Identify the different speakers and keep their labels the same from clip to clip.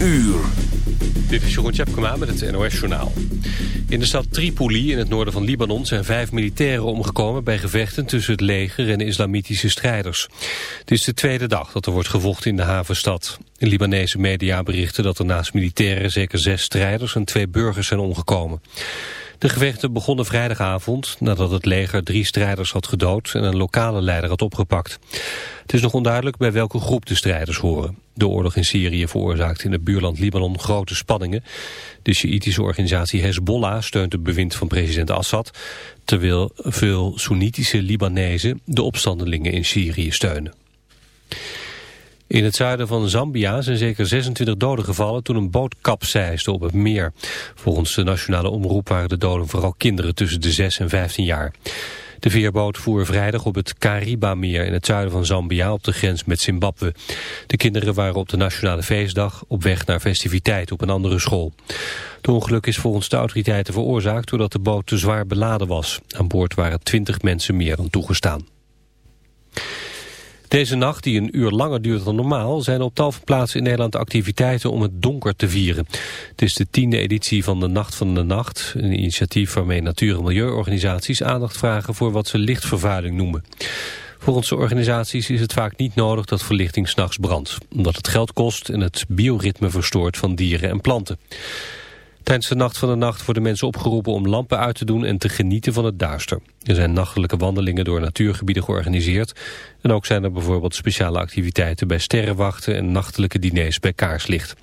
Speaker 1: uur.
Speaker 2: Dit is Jeroen Tjepkema met het NOS Journaal. In de stad Tripoli in het noorden van Libanon zijn vijf militairen omgekomen bij gevechten tussen het leger en islamitische strijders. Het is de tweede dag dat er wordt gevochten in de havenstad. Libanese media berichten dat er naast militairen zeker zes strijders en twee burgers zijn omgekomen. De gevechten begonnen vrijdagavond nadat het leger drie strijders had gedood en een lokale leider had opgepakt. Het is nog onduidelijk bij welke groep de strijders horen. De oorlog in Syrië veroorzaakt in het buurland Libanon grote spanningen. De Sjiitische organisatie Hezbollah steunt het bewind van president Assad, terwijl veel Soenitische Libanezen de opstandelingen in Syrië steunen. In het zuiden van Zambia zijn zeker 26 doden gevallen toen een boot kapseisde op het meer. Volgens de nationale omroep waren de doden vooral kinderen tussen de 6 en 15 jaar. De veerboot voer vrijdag op het Kariba-meer in het zuiden van Zambia op de grens met Zimbabwe. De kinderen waren op de nationale feestdag op weg naar festiviteit op een andere school. Het ongeluk is volgens de autoriteiten veroorzaakt doordat de boot te zwaar beladen was. Aan boord waren 20 mensen meer dan toegestaan. Deze nacht, die een uur langer duurt dan normaal... zijn op tal van plaatsen in Nederland activiteiten om het donker te vieren. Het is de tiende editie van de Nacht van de Nacht. Een initiatief waarmee natuur- en milieuorganisaties aandacht vragen... voor wat ze lichtvervuiling noemen. Volgens de organisaties is het vaak niet nodig dat verlichting s'nachts brandt. Omdat het geld kost en het bioritme verstoort van dieren en planten. Tijdens de Nacht van de Nacht worden mensen opgeroepen om lampen uit te doen en te genieten van het duister. Er zijn nachtelijke wandelingen door natuurgebieden georganiseerd. En ook zijn er bijvoorbeeld speciale activiteiten bij sterrenwachten en nachtelijke diners bij kaarslicht.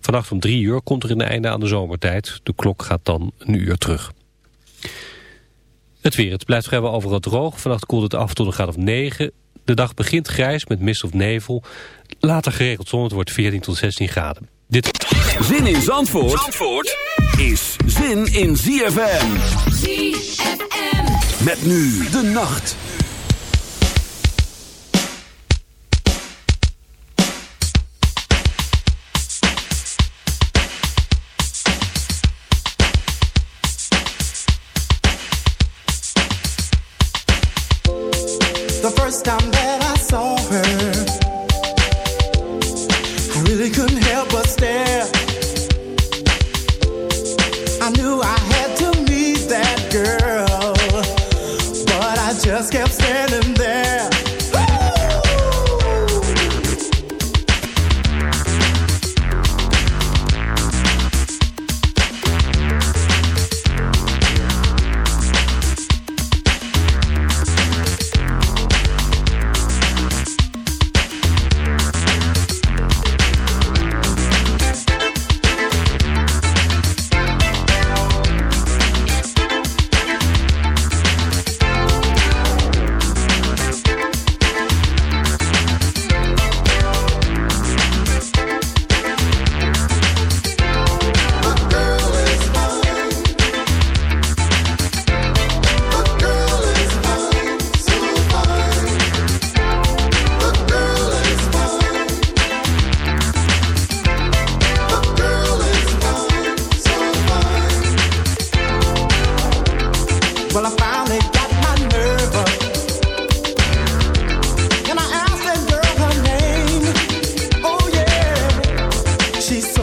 Speaker 2: Vannacht om drie uur komt er een einde aan de zomertijd. De klok gaat dan een uur terug. Het weer. Het blijft vrijwel overal droog. Vannacht koelt het af tot een graad of 9. De dag begint grijs met mist of nevel. Later geregeld zon. Het wordt 14 tot 16 graden. Dit...
Speaker 1: Zin in Zandvoort, Zandvoort is zin in ZFM.
Speaker 3: ZFM.
Speaker 1: Met nu de nacht.
Speaker 4: The first time that I saw her, She softly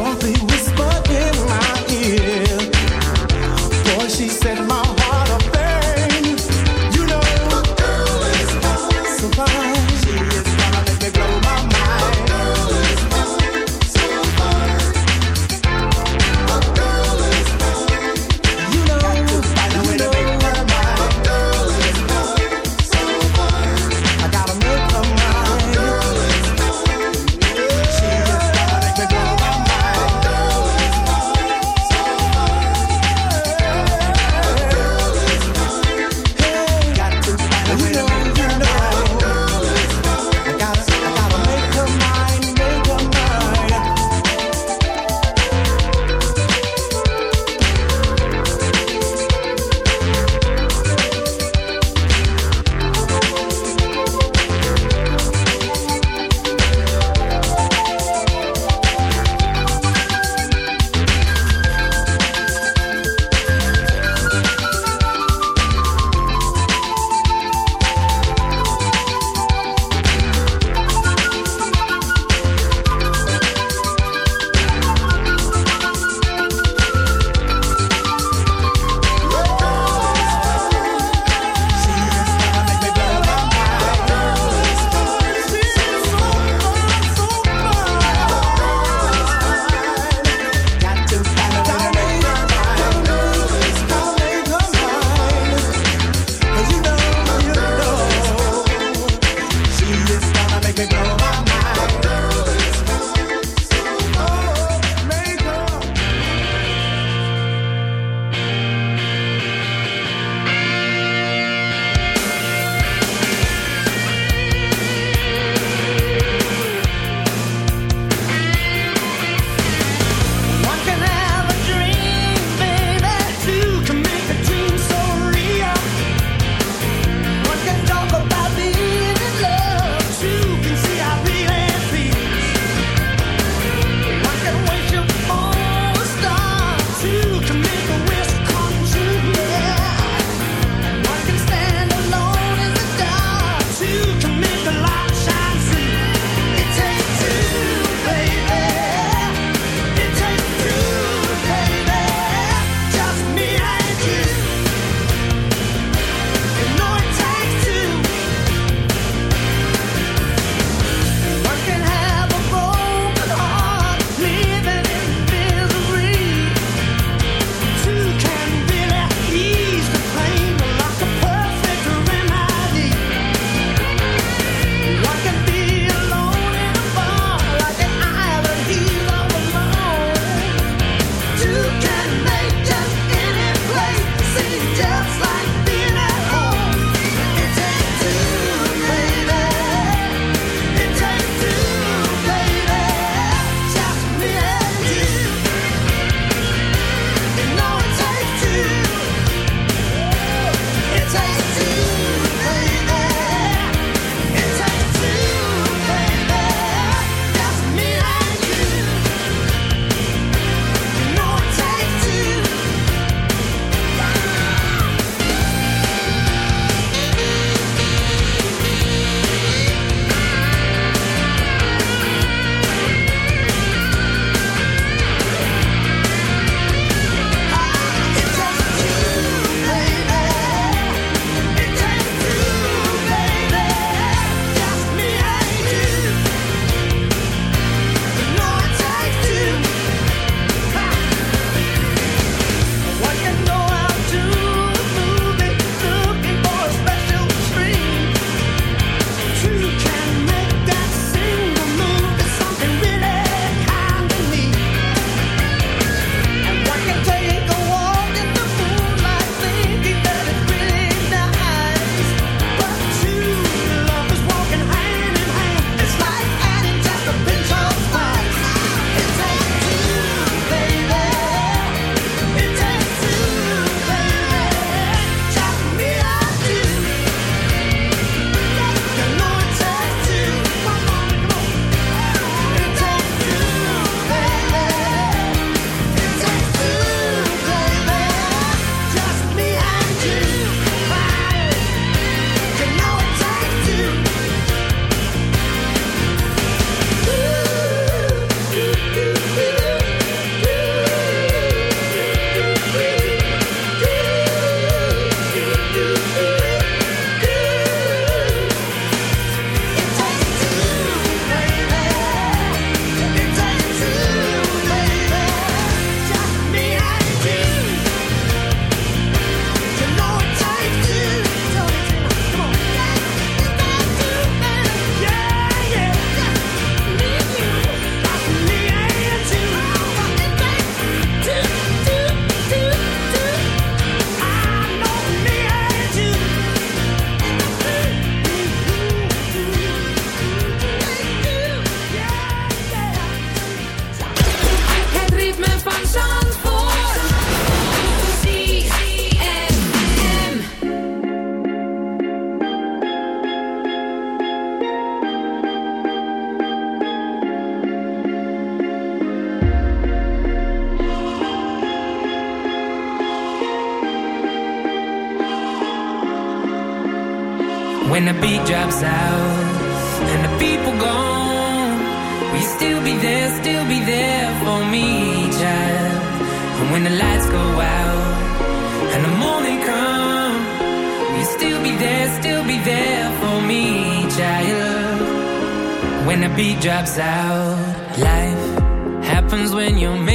Speaker 5: beat drops out. Life happens when you're.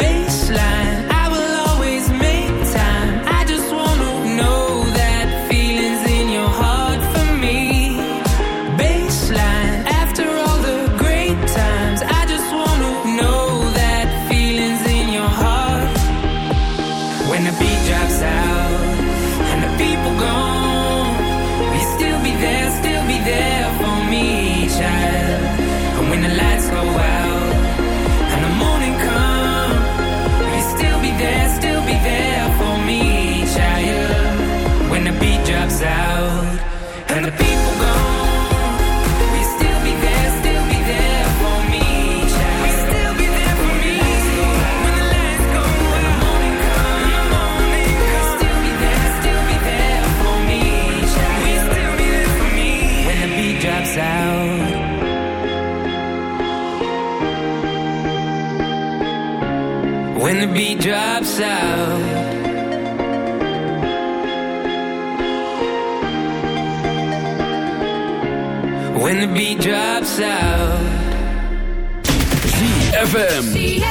Speaker 5: the beat drops out.
Speaker 6: ZFM.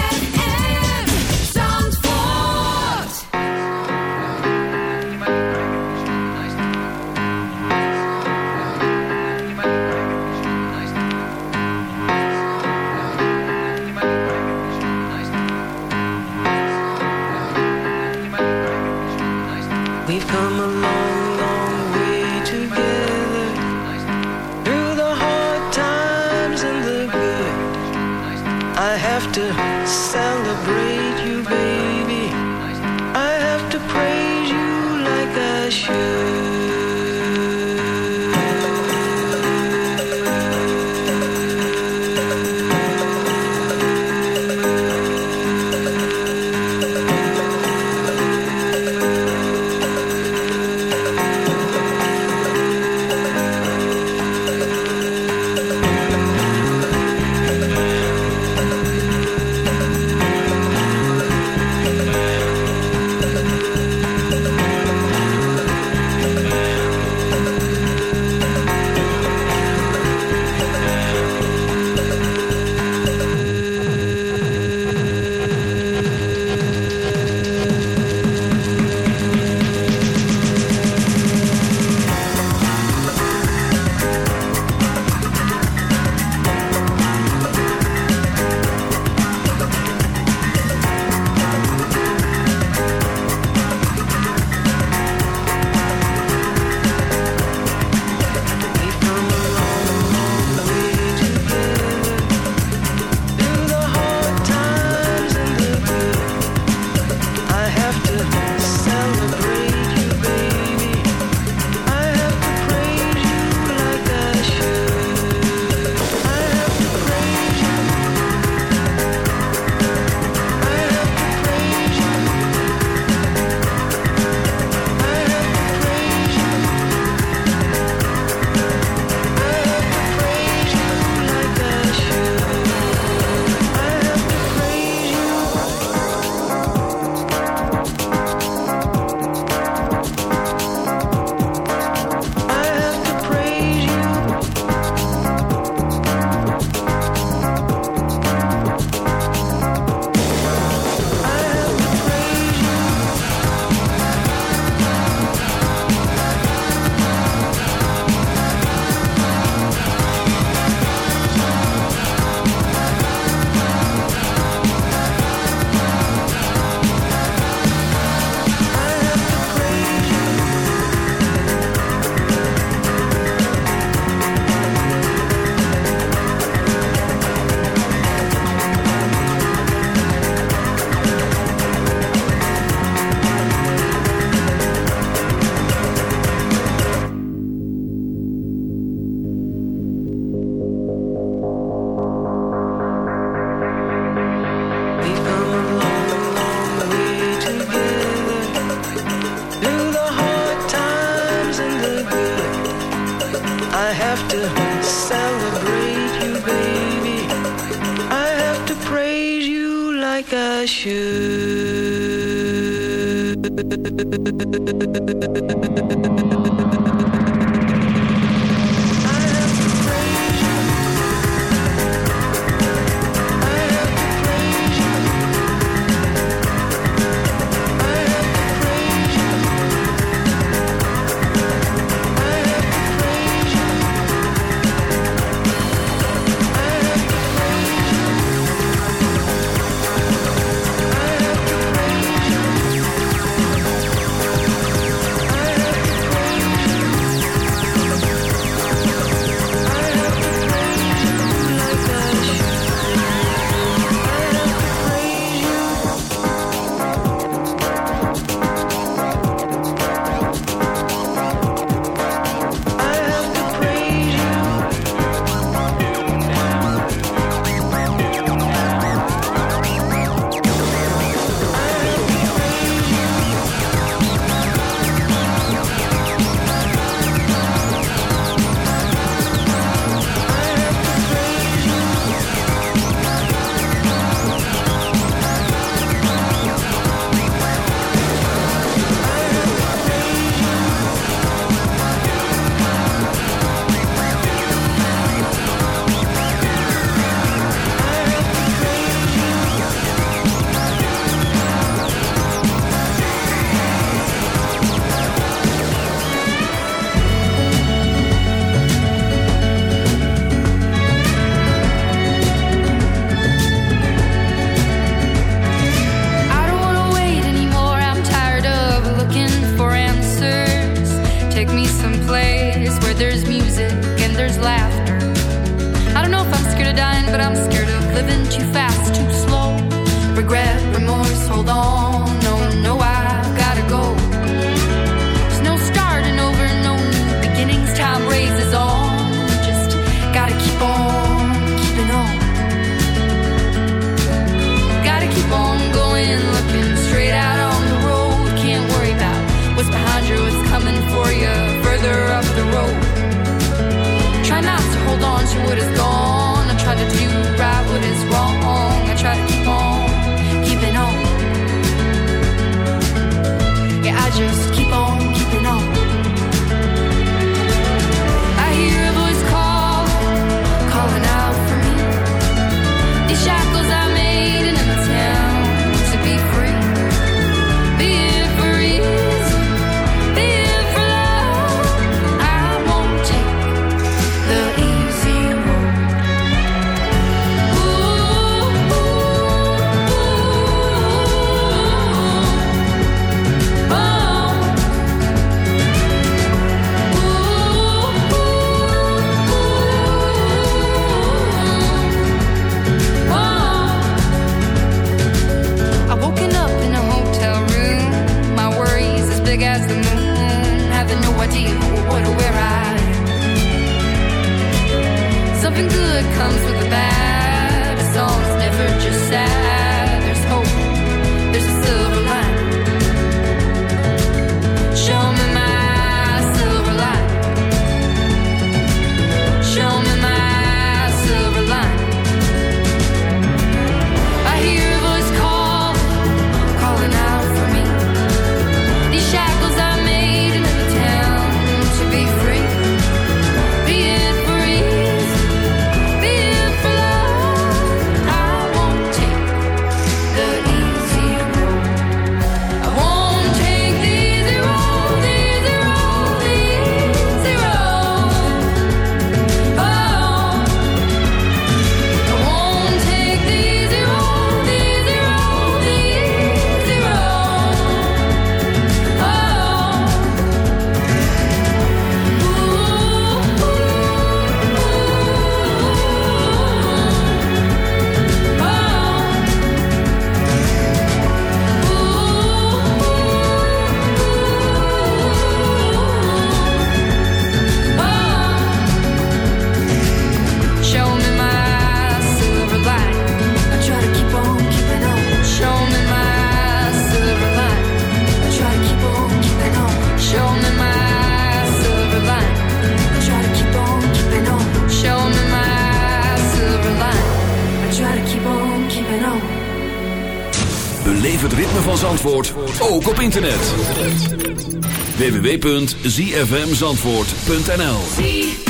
Speaker 7: zfmzandvoort.nl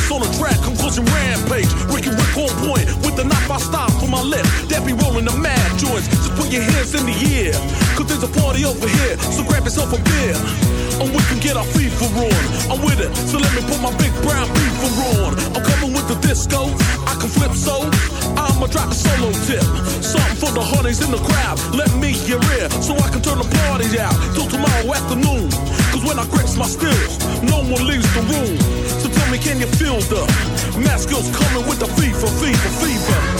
Speaker 8: that on the track? Conclusion rampage. Ricky Rick on point with the knife I stop for my lip. That be rolling the mad joints. Just put your hands in the air. Cause there's a party over here. So grab yourself a beer. And we can get our fever on. I'm with it. So let me put my big brown beaver on. I'm coming with the disco. I can flip so. I'ma drop a solo tip. Something for the honeys in the crowd. Let me hear it. So I can turn the party out. Till tomorrow afternoon. Cause when I grips my stills, no one leaves the room. So tell me, can you feel the mask skills coming with the fever, fever, fever?